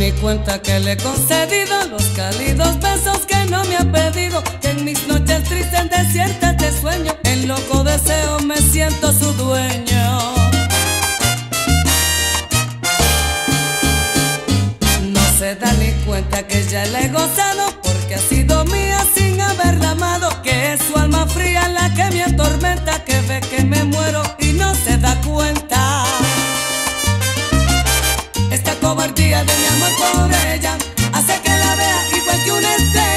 Ni cuenta que le he concedido los cálidos besos que no me ha pedido. Que en mis noches tristes, desiertas de sueño, en loco deseo me siento su dueño. No se da ni cuenta que ya le he gozado porque ha sido mía sin haberla amado. Que es su alma fría la que me atormenta, que ve que me muero y no se da cuenta. De mi amor por ella hace que la vea igual que una estrella.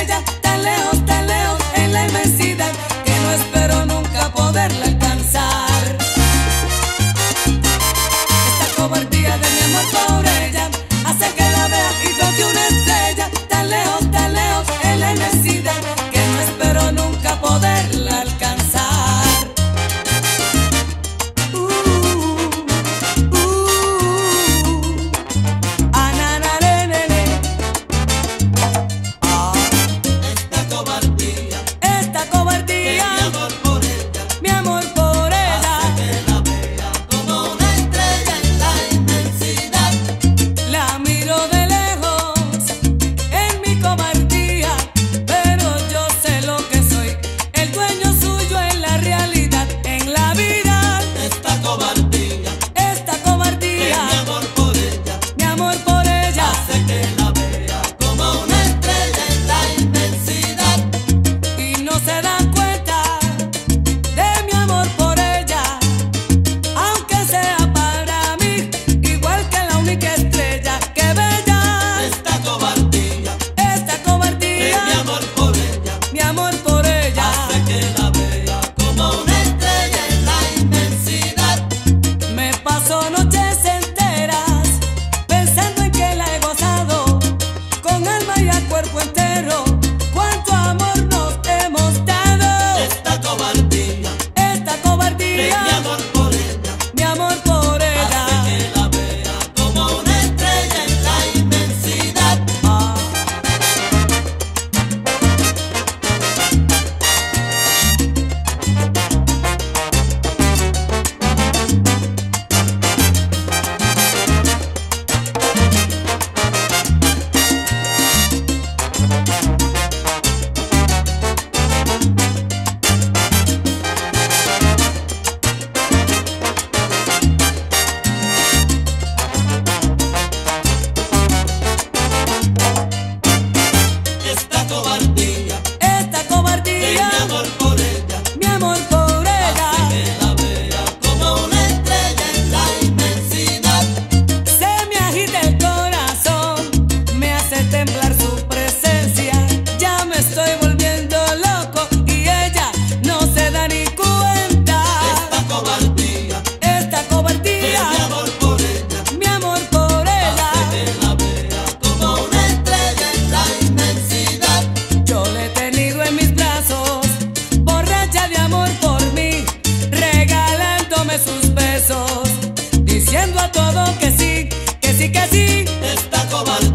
cobarde.